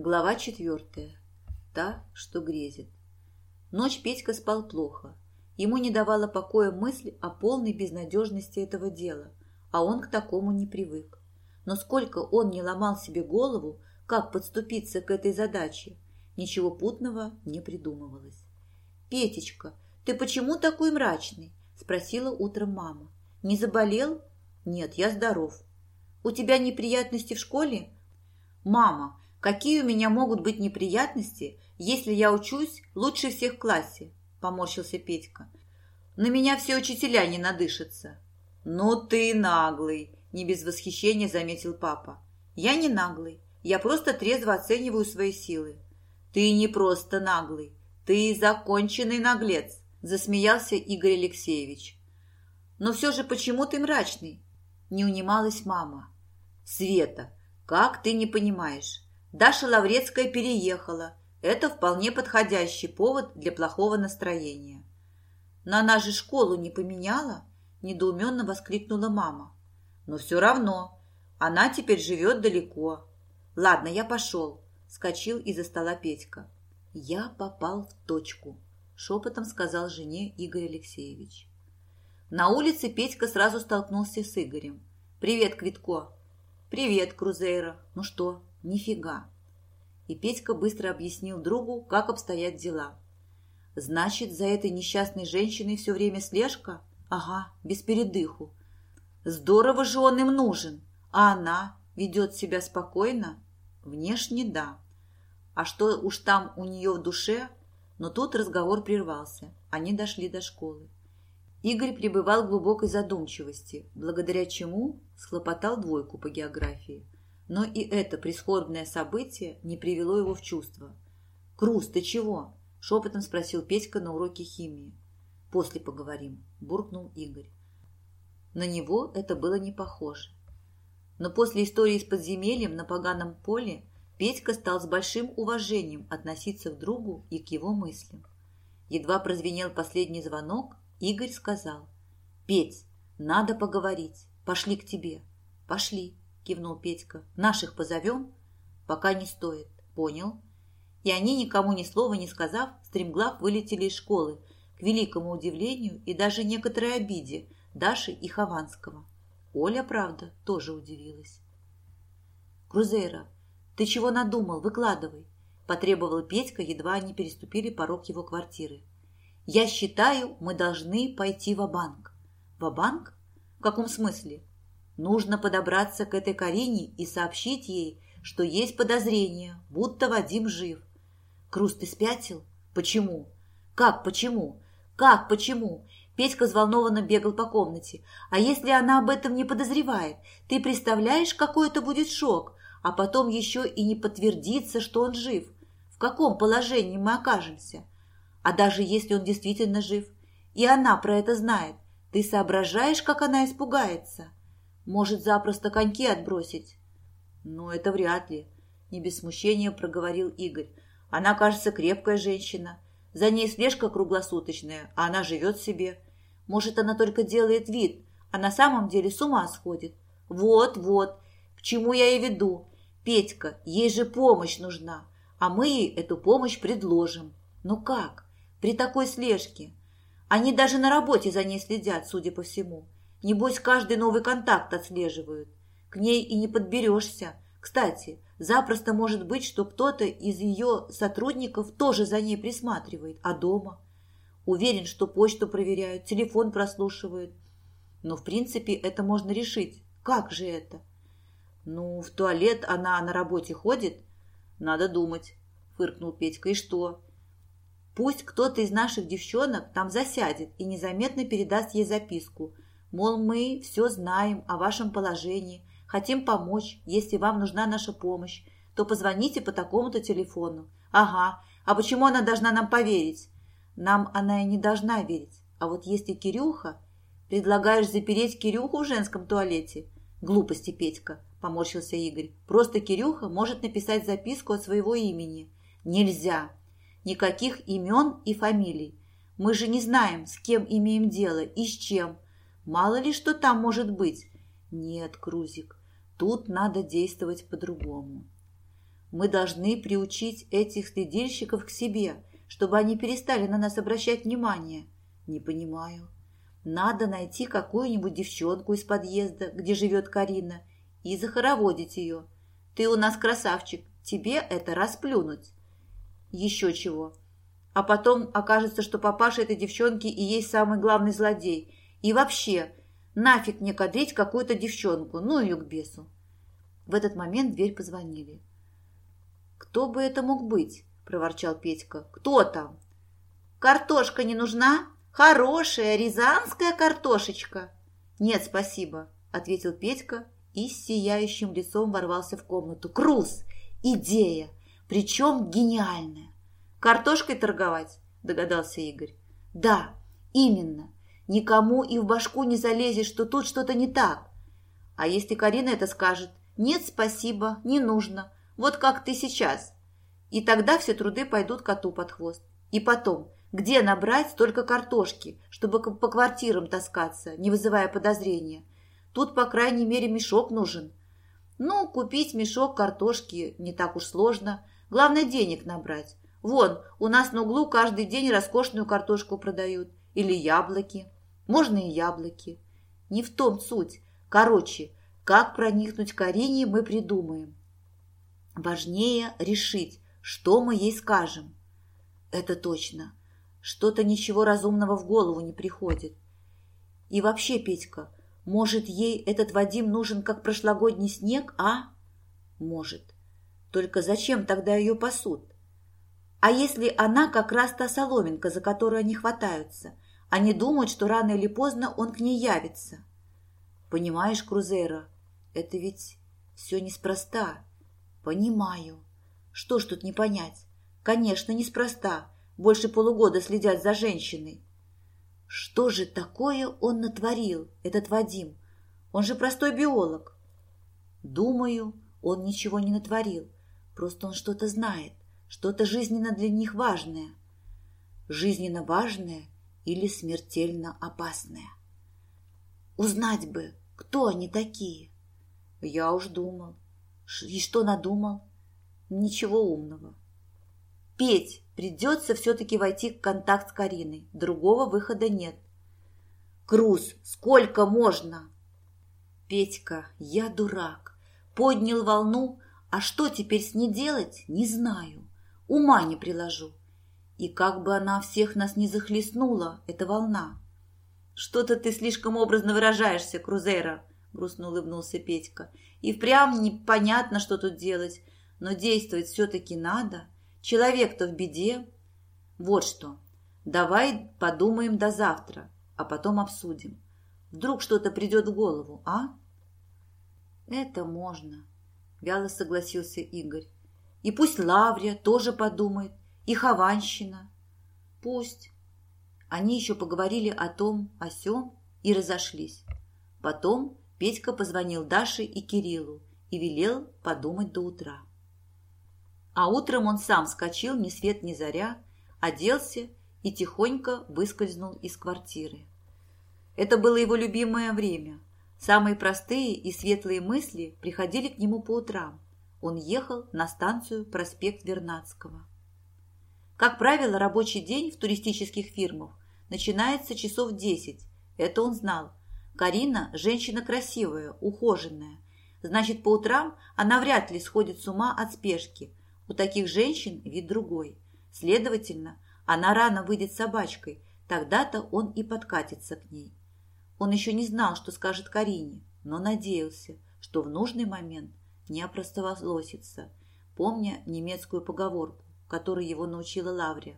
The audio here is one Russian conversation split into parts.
Глава четвертая. Та, что грезит. Ночь Петька спал плохо. Ему не давала покоя мысль о полной безнадежности этого дела, а он к такому не привык. Но сколько он не ломал себе голову, как подступиться к этой задаче, ничего путного не придумывалось. «Петечка, ты почему такой мрачный?» – спросила утром мама. «Не заболел?» «Нет, я здоров». «У тебя неприятности в школе?» «Мама, какие у меня могут быть неприятности, если я учусь лучше всех в классе?» – поморщился Петька. «На меня все учителя не надышатся». «Ну ты наглый!» – не без восхищения заметил папа. «Я не наглый. Я просто трезво оцениваю свои силы». «Ты не просто наглый. Ты законченный наглец», – засмеялся Игорь Алексеевич. «Но все же почему ты мрачный?» – не унималась мама. «Света, как ты не понимаешь? Даша Лаврецкая переехала. Это вполне подходящий повод для плохого настроения». «Но она же школу не поменяла?» – недоуменно воскликнула мама. «Но все равно. Она теперь живет далеко. Ладно, я пошел», – скочил из-за стола Петька. «Я попал в точку», – шепотом сказал жене Игорь Алексеевич. На улице Петька сразу столкнулся с Игорем. «Привет, Квитко!» «Привет, Крузейра! Ну что, нифига!» И Петька быстро объяснил другу, как обстоят дела. «Значит, за этой несчастной женщиной все время слежка? Ага, без передыху. Здорово же он им нужен. А она ведет себя спокойно? Внешне да. А что уж там у нее в душе? Но тут разговор прервался. Они дошли до школы. Игорь пребывал в глубокой задумчивости, благодаря чему схлопотал двойку по географии. Но и это прискорбное событие не привело его в чувство. «Крус, ты чего?» – шепотом спросил Петька на уроке химии. «После поговорим», – буркнул Игорь. На него это было не похоже. Но после истории с подземельем на поганом поле Петька стал с большим уважением относиться к другу и к его мыслям. Едва прозвенел последний звонок, Игорь сказал. «Петь, надо поговорить. Пошли к тебе». «Пошли», – кивнул Петька. «Наших позовем?» «Пока не стоит». «Понял». И они, никому ни слова не сказав, стремглав вылетели из школы, к великому удивлению и даже некоторой обиде Даши и Хованского. Оля, правда, тоже удивилась. «Крузейра, ты чего надумал? Выкладывай!» – потребовал Петька, едва они переступили порог его квартиры. Я считаю, мы должны пойти в банк В банк В каком смысле? Нужно подобраться к этой Карине и сообщить ей, что есть подозрение, будто Вадим жив. Крус, ты спятил? Почему? Как почему? Как почему? Петька взволнованно бегал по комнате. А если она об этом не подозревает? Ты представляешь, какой это будет шок? А потом еще и не подтвердится, что он жив. В каком положении мы окажемся? А даже если он действительно жив, и она про это знает, ты соображаешь, как она испугается? Может, запросто коньки отбросить? Ну, это вряд ли, не без смущения проговорил Игорь. Она, кажется, крепкая женщина. За ней слежка круглосуточная, а она живет себе. Может, она только делает вид, а на самом деле с ума сходит. Вот, вот, к чему я и веду. Петька, ей же помощь нужна, а мы ей эту помощь предложим. Ну как? при такой слежке. Они даже на работе за ней следят, судя по всему. Небось, каждый новый контакт отслеживают. К ней и не подберешься. Кстати, запросто может быть, что кто-то из ее сотрудников тоже за ней присматривает. А дома? Уверен, что почту проверяют, телефон прослушивают. Но, в принципе, это можно решить. Как же это? Ну, в туалет она на работе ходит? Надо думать, фыркнул Петька. И что? Пусть кто-то из наших девчонок там засядет и незаметно передаст ей записку. Мол, мы все знаем о вашем положении, хотим помочь. Если вам нужна наша помощь, то позвоните по такому-то телефону. Ага, а почему она должна нам поверить? Нам она и не должна верить. А вот если Кирюха... Предлагаешь запереть Кирюху в женском туалете? Глупости, Петька, поморщился Игорь. Просто Кирюха может написать записку от своего имени. Нельзя. Никаких имен и фамилий. Мы же не знаем, с кем имеем дело и с чем. Мало ли что там может быть. Нет, Крузик, тут надо действовать по-другому. Мы должны приучить этих следильщиков к себе, чтобы они перестали на нас обращать внимание. Не понимаю. Надо найти какую-нибудь девчонку из подъезда, где живет Карина, и захороводить ее. Ты у нас красавчик, тебе это расплюнуть. Еще чего. А потом окажется, что папаша этой девчонки и есть самый главный злодей. И вообще, нафиг мне кадрить какую-то девчонку, ну ее к бесу. В этот момент в дверь позвонили. «Кто бы это мог быть?» – проворчал Петька. «Кто там?» «Картошка не нужна? Хорошая рязанская картошечка!» «Нет, спасибо», – ответил Петька и с сияющим лицом ворвался в комнату. «Круз! Идея! Причем гениальная! Картошкой торговать?» – догадался Игорь. «Да, именно. Никому и в башку не залезет, что тут что-то не так. А если Карина это скажет, нет, спасибо, не нужно, вот как ты сейчас. И тогда все труды пойдут коту под хвост. И потом, где набрать столько картошки, чтобы по квартирам таскаться, не вызывая подозрения? Тут, по крайней мере, мешок нужен. Ну, купить мешок картошки не так уж сложно. Главное, денег набрать. Вон, у нас на углу каждый день роскошную картошку продают. Или яблоки. Можно и яблоки. Не в том суть. Короче, как проникнуть к Арине мы придумаем. Важнее решить, что мы ей скажем. Это точно. Что-то ничего разумного в голову не приходит. И вообще, Петька, может, ей этот Вадим нужен, как прошлогодний снег, а? Может. Только зачем тогда ее пасут? А если она как раз та соломинка, за которую они хватаются? Они думают, что рано или поздно он к ней явится. Понимаешь, Крузейра, это ведь все неспроста. Понимаю. Что ж тут не понять? Конечно, неспроста. Больше полугода следят за женщиной. Что же такое он натворил, этот Вадим? Он же простой биолог. Думаю, он ничего не натворил. Просто он что-то знает, что-то жизненно для них важное. Жизненно важное или смертельно опасное. Узнать бы, кто они такие. Я уж думал. И что надумал? Ничего умного. Петь, придется все-таки войти в контакт с Кариной. Другого выхода нет. Круз, сколько можно? Петька, я дурак. Поднял волну, а что теперь с ней делать, не знаю. Ума не приложу. И как бы она всех нас не захлестнула, эта волна. Что-то ты слишком образно выражаешься, Крузейра, грустно улыбнулся Петька. И впрямь непонятно, что тут делать, но действовать все-таки надо. Человек-то в беде. Вот что, давай подумаем до завтра, а потом обсудим. Вдруг что-то придет в голову, а? Это можно, вяло согласился Игорь. И пусть Лаврия тоже подумает, и Хованщина. Пусть. Они еще поговорили о том, о сём и разошлись. Потом Петька позвонил Даше и Кириллу и велел подумать до утра. А утром он сам вскочил ни свет ни заря, оделся и тихонько выскользнул из квартиры. Это было его любимое время. Самые простые и светлые мысли приходили к нему по утрам. Он ехал на станцию проспект Вернадского. Как правило, рабочий день в туристических фирмах начинается часов 10. Это он знал, Карина – женщина красивая, ухоженная. Значит, по утрам она вряд ли сходит с ума от спешки. У таких женщин вид другой. Следовательно, она рано выйдет с собачкой, тогда-то он и подкатится к ней. Он еще не знал, что скажет Карине, но надеялся, что в нужный момент не опростоволосится, помня немецкую поговорку, которой его научила Лаврия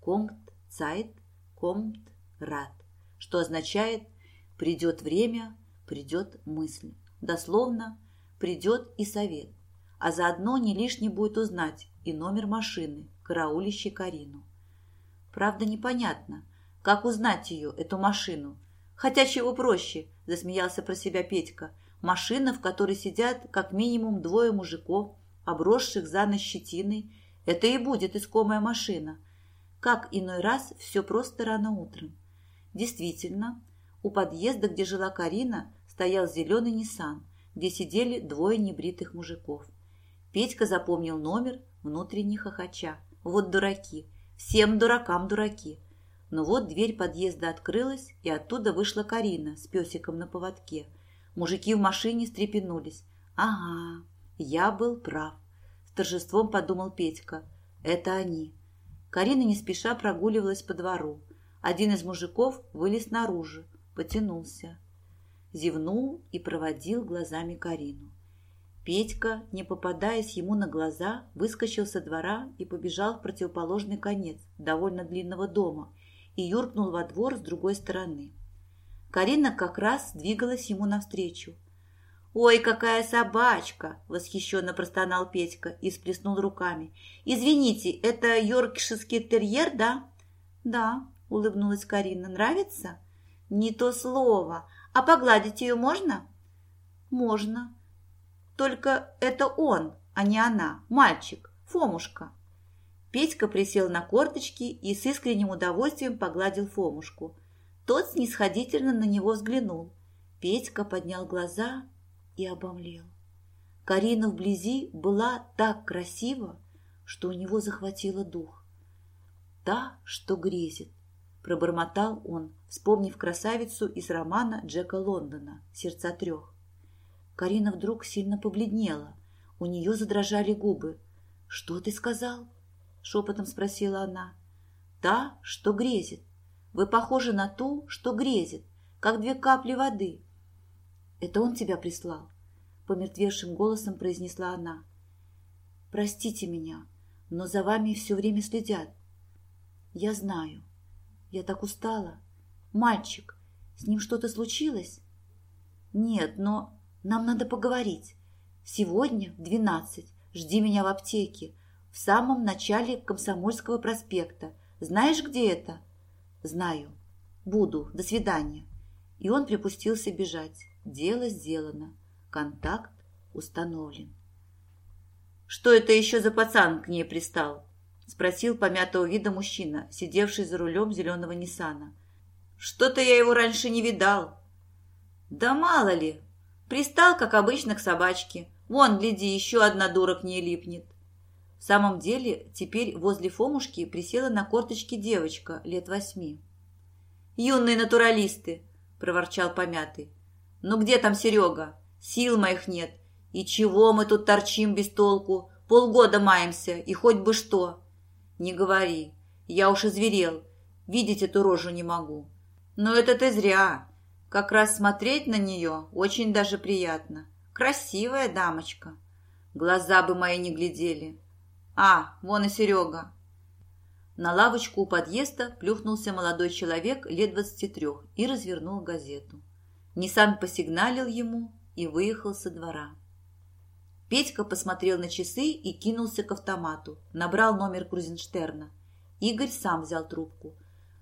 «Комт Цайт, Комт Рад», что означает – Придет время, придет мысль. Дословно, придет и совет. А заодно не лишне будет узнать и номер машины, караулищей Карину. Правда, непонятно, как узнать ее, эту машину. Хотя чего проще, засмеялся про себя Петька. Машина, в которой сидят как минимум двое мужиков, обросших за ночь щетиной, это и будет искомая машина. Как иной раз все просто рано утром. Действительно, у подъезда, где жила Карина, стоял зеленый Ниссан, где сидели двое небритых мужиков. Петька запомнил номер, внутренне хохоча. Вот дураки. Всем дуракам дураки. Но вот дверь подъезда открылась, и оттуда вышла Карина с песиком на поводке. Мужики в машине встрепенулись. «Ага, я был прав», – торжеством подумал Петька. «Это они». Карина не спеша прогуливалась по двору. Один из мужиков вылез наружу, потянулся. Зевнул и проводил глазами Карину. Петька, не попадаясь ему на глаза, выскочил со двора и побежал в противоположный конец довольно длинного дома и юркнул во двор с другой стороны. Карина как раз двигалась ему навстречу. «Ой, какая собачка!» – восхищенно простонал Петька и сплеснул руками. «Извините, это йоркширский терьер, да?» «Да», – улыбнулась Карина. «Нравится?» «Не то слово. А погладить ее можно?» «Можно. Только это он, а не она, мальчик, Фомушка». Петька присел на корточки и с искренним удовольствием погладил Фомушку. Тот снисходительно на него взглянул. Петька поднял глаза и обомлел. Карина вблизи была так красива, что у него захватило дух. «Та, что грезит», – пробормотал он, вспомнив красавицу из романа Джека Лондона «Сердца трех». Карина вдруг сильно побледнела, у нее задрожали губы. «Что ты сказал?» – шепотом спросила она. «Та, что грезит. Вы похожи на ту, что грезит, как две капли воды». «Это он тебя прислал?» – помертвевшим голосом произнесла она. «Простите меня, но за вами все время следят. Я знаю. Я так устала. Мальчик, с ним что-то случилось?» «Нет, но нам надо поговорить. Сегодня в двенадцать. Жди меня в аптеке в самом начале Комсомольского проспекта. Знаешь, где это?» «Знаю. Буду. До свидания». И он припустился бежать. Дело сделано. Контакт установлен. «Что это еще за пацан к ней пристал?» Спросил помятого вида мужчина, сидевший за рулем зеленого Ниссана. «Что-то я его раньше не видал». «Да мало ли. Пристал, как обычно, к собачке. Вон, гляди, еще одна дура к ней липнет». В самом деле, теперь возле Фомушки присела на корточки девочка лет восьми. «Юные натуралисты!» – проворчал помятый. «Ну где там Серега? Сил моих нет. И чего мы тут торчим без толку? Полгода маемся, и хоть бы что!» «Не говори. Я уж изверел. Видеть эту рожу не могу». «Но это ты зря. Как раз смотреть на нее очень даже приятно. Красивая дамочка. Глаза бы мои не глядели. «А, вон и Серега!» На лавочку у подъезда плюхнулся молодой человек лет двадцати трех и развернул газету. Ниссан посигналил ему и выехал со двора. Петька посмотрел на часы и кинулся к автомату. Набрал номер Крузенштерна. Игорь сам взял трубку.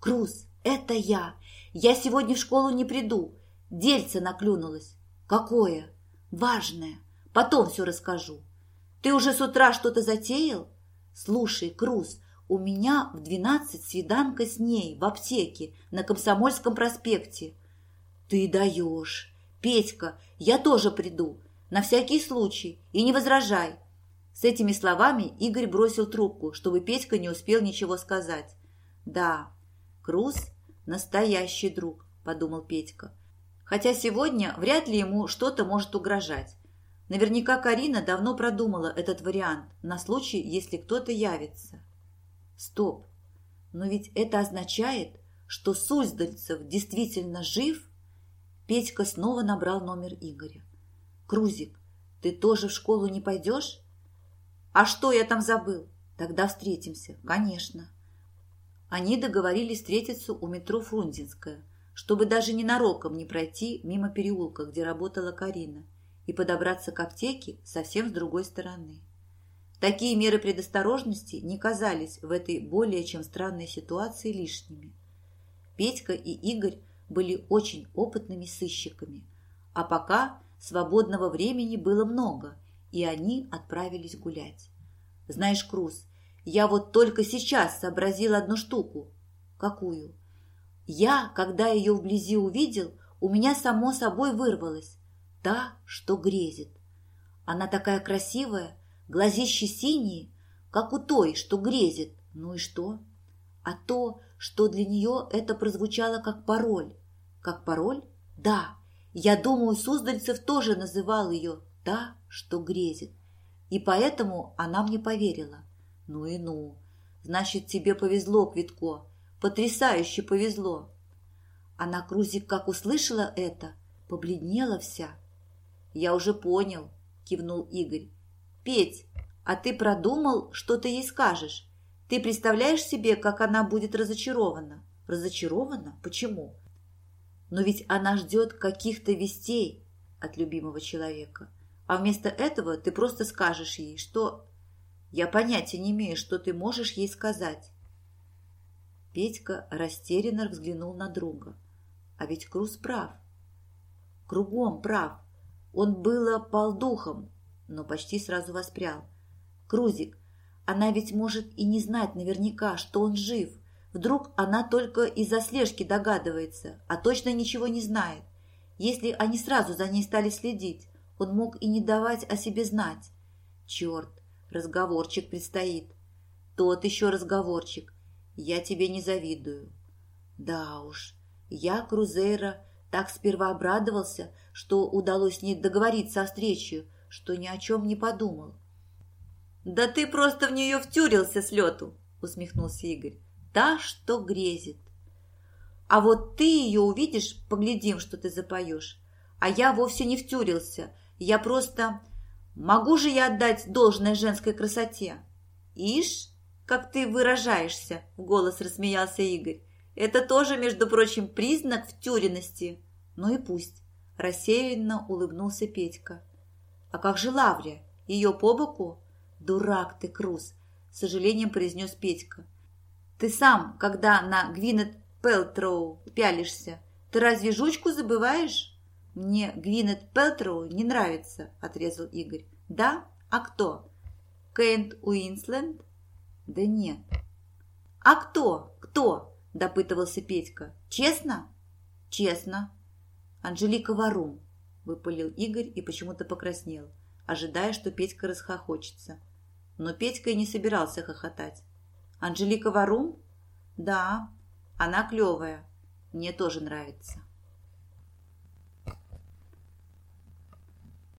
«Круз, это я! Я сегодня в школу не приду. Дельце наклюнулось. Какое? Важное. Потом все расскажу. Ты уже с утра что-то затеял? Слушай, Круз, у меня в двенадцать свиданка с ней в аптеке на Комсомольском проспекте. Ты даешь. Петька, я тоже приду. На всякий случай. И не возражай. С этими словами Игорь бросил трубку, чтобы Петька не успел ничего сказать. Да, Круз – настоящий друг, подумал Петька. Хотя сегодня вряд ли ему что-то может угрожать. Наверняка Карина давно продумала этот вариант на случай, если кто-то явится. Стоп! Но ведь это означает, что Суздальцев действительно жив? Петька снова набрал номер Игоря. «Крузик, ты тоже в школу не пойдешь?» «А что я там забыл?» «Тогда встретимся, конечно». Они договорились встретиться у метро Фрунзенская, чтобы даже ненароком не пройти мимо переулка, где работала Карина – и подобраться к аптеке совсем с другой стороны. Такие меры предосторожности не казались в этой более чем странной ситуации лишними. Петька и Игорь были очень опытными сыщиками, а пока свободного времени было много, и они отправились гулять. «Знаешь, Круз, я вот только сейчас сообразил одну штуку». «Какую?» «Я, когда ее вблизи увидел, у меня само собой вырвалось та, что грезит. Она такая красивая, Глазищи синие, как у той, что грезит. Ну и что? А то, что для нее это прозвучало как пароль. Как пароль? Да. Я думаю, Суздальцев тоже называл ее «та, что грезит». И поэтому она мне поверила. Ну и ну. Значит, тебе повезло, Квитко. Потрясающе повезло. А на Крузик, как услышала это, побледнела вся. Я уже понял, кивнул Игорь. Петь, а ты продумал, что ты ей скажешь? Ты представляешь себе, как она будет разочарована? Разочарована? Почему? Но ведь она ждет каких-то вестей от любимого человека. А вместо этого ты просто скажешь ей, что... Я понятия не имею, что ты можешь ей сказать. Петька растерянно взглянул на друга. А ведь Круз прав. Кругом прав. Он было пал духом, но почти сразу воспрял. Крузик, она ведь может и не знать наверняка, что он жив. Вдруг она только из-за слежки догадывается, а точно ничего не знает. Если они сразу за ней стали следить, он мог и не давать о себе знать. Черт, разговорчик предстоит. Тот еще разговорчик. Я тебе не завидую. Да уж, я, Крузейра, так сперва обрадовался, что удалось с ней договориться о встрече, что ни о чем не подумал. «Да ты просто в нее втюрился с лету!» – усмехнулся Игорь. «Та, что грезит. А вот ты ее увидишь, поглядим, что ты запоешь. А я вовсе не втюрился. Я просто... Могу же я отдать должное женской красоте?» «Ишь, как ты выражаешься!» – в голос рассмеялся Игорь. «Это тоже, между прочим, признак втюренности. Ну и пусть!» – рассеянно улыбнулся Петька. «А как же Лаврия? Ее по боку?» «Дурак ты, Круз!» – с сожалением произнес Петька. «Ты сам, когда на Гвинет Пелтроу пялишься, ты разве жучку забываешь?» «Мне Гвинет Пелтроу не нравится», – отрезал Игорь. «Да? А кто? Кент Уинсленд?» «Да нет». «А кто? Кто?» – допытывался Петька. «Честно?» «Честно». «Анжелика Варум», – выпалил Игорь и почему-то покраснел, ожидая, что Петька расхохочется. Но Петька и не собирался хохотать. «Анжелика Варум?» «Да, она клевая. Мне тоже нравится».